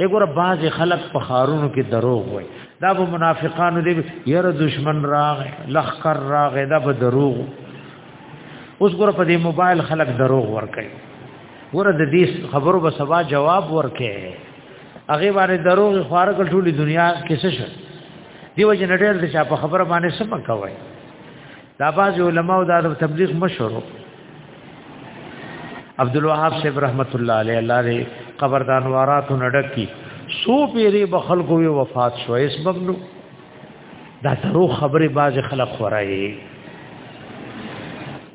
وګوره باز خلک په خارونو کې دروغ وای دا به منافقانو دی یره دشمن راغ لخر راغ دا به دروغ اوس ګوره په دې موبایل خلک دروغ ور کوي ګوره د دې خبرو به سبا جواب ور کوي هغه باندې دروغ خوار کړ ټولې دنیا کې څه شو دیو جن ډېر د چا په خبره باندې سم کوي دا باز علماء او دا تبلیغ مشورو عبد الوهاب صاحب رحمت الله علیه الله دې قبر د انوارات نډک کی سو پیری بخل کوی وفات شو اس بمنو دا درو خبره باز خلق خورای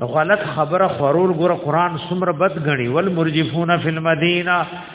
غلط خبره خورول ګره قران سمره بد غنی ول مرجفون فی المدینه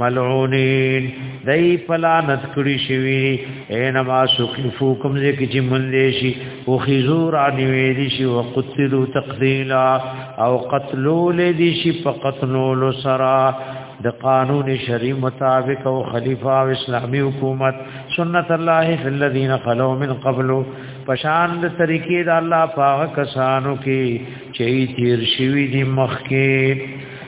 ملعونین دای پلانت کړی شوی اینما سقفو کوم دې کې چې مونږ دې شي او خزور علی دې شي او قتلو تقتیلا او قتلول دې شي په قتلول سرا د قانون شری مطابق او خلیفہ او اسلامی حکومت سنت الله فی الذین خلو من قبل پشان د طریقې د الله پاک کسانو کې چې تیر شوی دي مخکې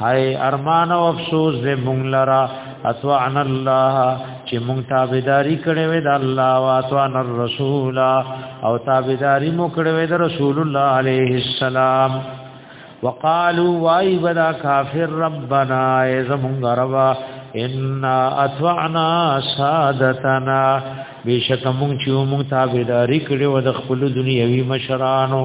هاي ارمان او افسوس دې مونږ لرا اتوان الله چې مونږ تابعداري کړې وې د الله او اتوان الرسول او تابعداري مو کړې وې د رسول الله عليه السلام وقالو وای بدا کافر ربنا ازمونږ ربا ان اتوعنا سادتنا بشک مونږ چې مونږ تابعداري کړې و د خپل دنیوي مشرانو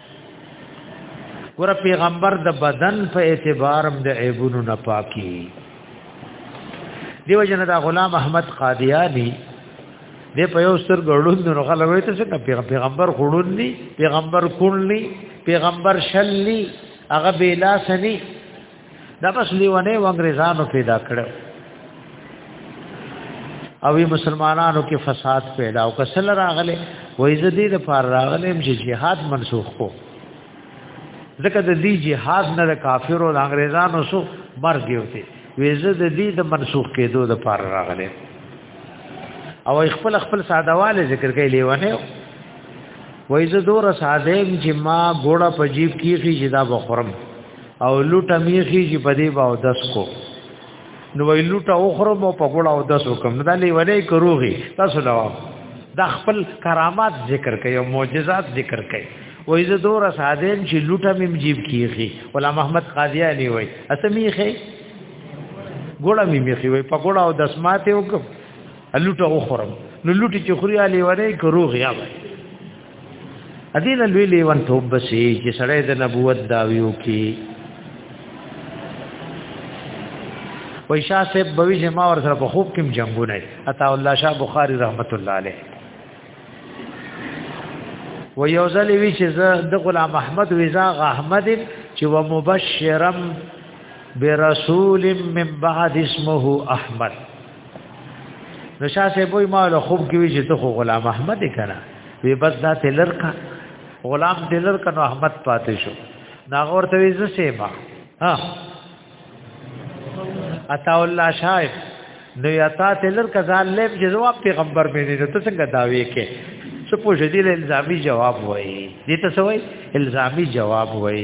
ګور پیغمبر د بدن په اعتبارم د عیبونو نه پاکي دیو جن دا غلام احمد قادیانی د په یو سر ګړون نو غلوي ته څنګه پیغمبر خړون ني پیغمبر کون ني پیغمبر شل ني هغه بلا سني دا بس لیونه و انګريزانو پیدا کړو او وی مسلمانانو کې فساد پیدا او کسل راغله وای زدي د فار راغله چې jihad منسوخ کو ځکه د دې jihad نه د کافرو د انګريزانو سو مرګ یوته وی زد دې د منسوخ کېدو د فار راغله او خپل خپل سادهواله ذکر کوي لیونه وای زه دور ساده چې ما ګوړه په جیب کې خې جدا بخورم او لوټه میخي چې په دې باو دس کو نو وی لوټه اوخره مو په ګړه او دس وکم دا لې ولې کروغي تاسو دا د خپل کرامات ذکر کوي او معجزات ذکر کوي وای زه دور سادم چې لوټه مم جیب کیږي ولا محمد قاضیانی وای اسمیخه ګړه مې میخي وای په ګړه او دس ماته وکم لوټه اوخرم نو لوټه چې خوري علي ورې کروغي یا وای ادي له لوی لیوان توب بشي چې سړی د نبوت داویو کې وای شاه صاحب بوي چې ما ور سره په خوب کې جنگونه عطا الله شاه بخاری رحمت الله علیه و یو ځل وی چې زه د غلام احمد وزا احمد چې و مبشرم برسول من بعد اسمه احمد نو شاه صاحب وای ما له خوب کې وی چې ته خو غلام احمد کنا وی بس دا تلر کا غلام تلر کا نو احمد پاتې شو نا ورته وی زسه ما ها عطا الله شاهد نو یتا تلر کا ځان لب چې جواب پیغمبر مې نه ته څنګه داوی کې څه پوښتې دې الزامي جواب وای دې ته سوې الزامي جواب وای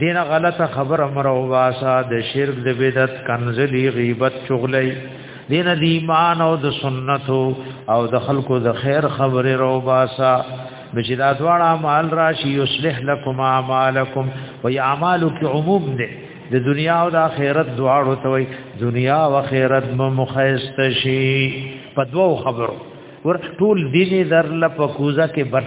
دینه غلطه خبر امر او واسا د شرک د بدعت کنزلی غیبت چغلی دینه د ایمان او د سنت او د خلکو د خیر خبر او واسا چې دا دواړه مال راشي یصلح لكم اعمالکم و اعمالک عموم دې د دنیا او د آخرت دواړو ته وي دنیا او آخرت مو مخیست شي په دوو خبرو ور ټول دیني در لپاره کوزه کې بټ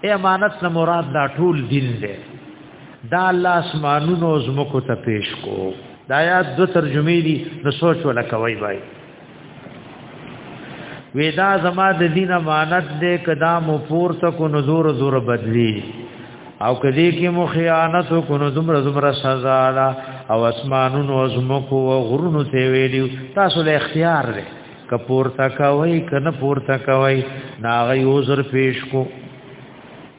اے امانت نه مراد دا ټول دین دی دا الله اسمانونو زمکو ته پیش کو دا یاد دو ترجمه دي نو سوچ ولا کوي بای ودا زما د دین امانت دې کدا مو پورته کو نزور زور بدلی او کدی کې مو خیانت کو نو زمره زمره سزا او اسمانونو زمکو او غرونو ته ویلی تاسو له اختیار لرئ کپور تا کوي کنه پور تا کوي ناغي عذر پیش کو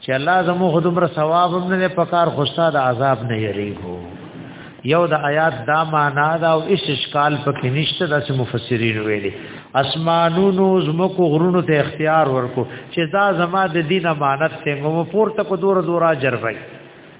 چې الله زمو خدمره ثواب هم نه پکار خو استاد عذاب نه یریږي یو د آیات دا معنا دا او اس اشکال پکې نشته د مفسرین ویلي اسمانونو زمکو غرونو ته اختیار ورکو چې دا زما د دین امانت ته مو پورته کو دور دورا جربای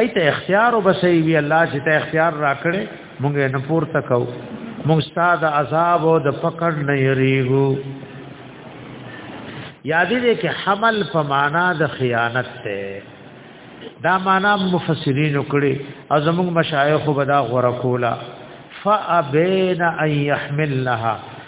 ایت اختیار وبسي وی الله چې ته اختیار راکړې مونږ نه پورته کو مونږ ستاسو عذاب او د فقر نه یریږو یاد دې کې حمل په معنا د خیانت ته دا معنا مفسرین کړي او زموږ مشایخ وبدا غره کولا فابین ان يحملها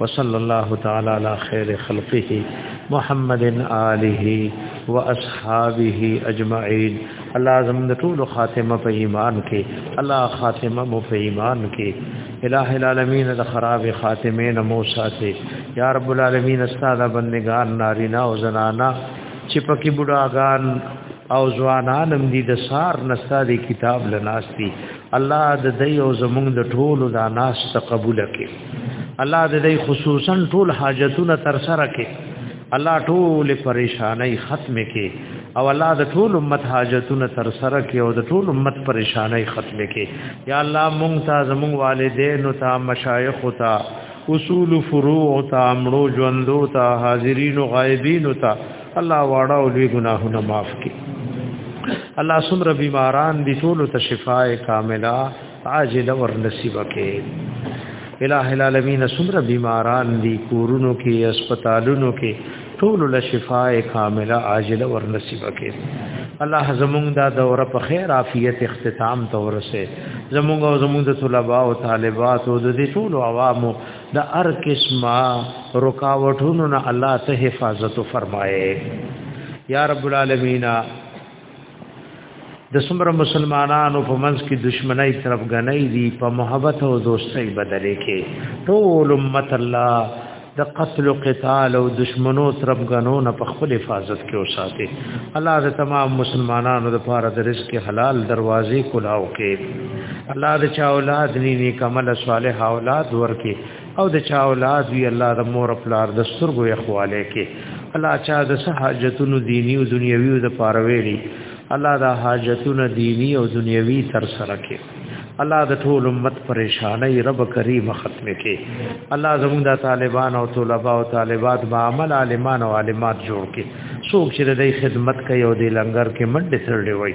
وصلى الله تعالى على خير خلقه محمد آله واصحابه اجمعين الله زم د ټول خاتمه په ایمان کې الله خاتمه مو په ایمان کې الہ العالمین د خراب خاتمه نه مو ساتي یا رب العالمین استاد بندگان نارینا او زنانا چې پکې بډاګان او ځوانان هم دي د سار نستا دي کتاب لناستی الله د دې او زمونږ د ټولو دا ناس ته قبول کړي الله د دې خصوصا ټول حاجتونه تر سره کړي الله ټول پریشانای ختم کړي او الله د ټول امت حاجتونه تر سره کړي او د ټول امت پریشانای ختم کړي یا الله مونږ ته زمونږ والدین او ته مشایخ او ته اصول فروع او ته امرو ژوندو ته حاضرین او غایبین او ته الله واړه او لوی ګناهونه معاف کړي الله سمره بیماران دي ټول ته شفای کامله عاجله ور نصیب کړي الہ العالمین سمره بیماران دي کورونو کې هسپتالونو کې ټول له شفای کامله عاجله ور نصیب کړي الله زمونږ دا دوره په خیر عافیت اختتام ته ورسه زمونږ او زمونږ د طلباء او طالبات او د دې ټول عوامو د ار قسمه رکاوټونو نه الله ته حفاظت فرمایي یا رب العالمین د څومره مسلمانانو په منځ کې دشمنی طرف غنۍ دي په محبت او دوستۍ بدلې کې ټول امت الله د قتل او قتال او دشمنو طرف غنو نه په خپل حفاظت کې اوساتي الله د تمام مسلمانانو لپاره د رزق حلال دروازې کلاو کې الله د چا اولاد ني نیک عمل صالح اولاد ورکي او د چا اولاد وی الله د مور پلار د سترګو اخواله کې الله چا د حاجتونو دینی او دنیوي د پارويري الله د حاجتونو دینی او دنیوي تر سره کې الله د ټول امت پریشانای رب کریم ختم کې الله زموږ د طالبان او طلباء او طالبات با عمل عالمان او عالمات جوړ کې څوک چې د خدمت کوي او د لنګر کې منډه سره دی وای